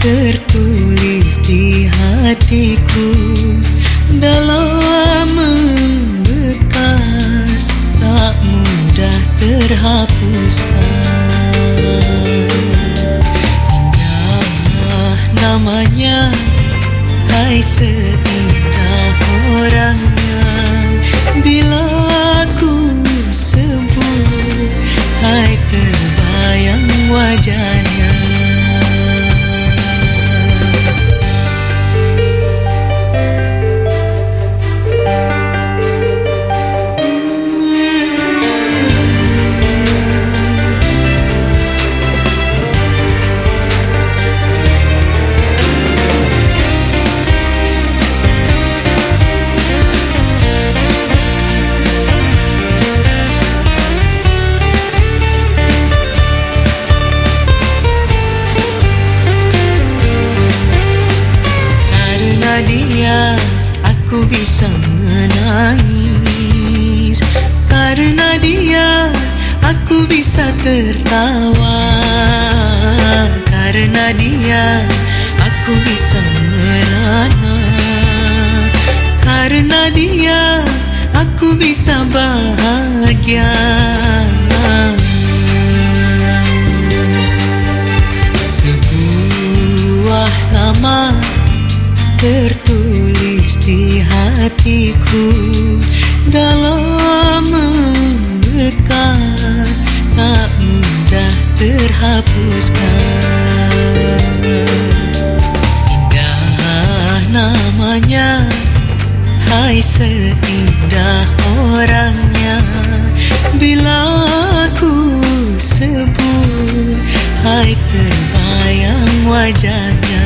tertulis di hatiku. Dalam membekas tak mudah terhapuskan. Indah namanya hai seindah orang. Bisa menangis. Karena dia aku bisa tertawa. Karena dia aku bisa merana. Karena dia aku bisa bahagia. Sebuah nama tertulis di hatiku dalam membekas tak mudah terhapuskan. Indah namanya hai seindah orangnya. Bila aku sebut hai terbayang wajahnya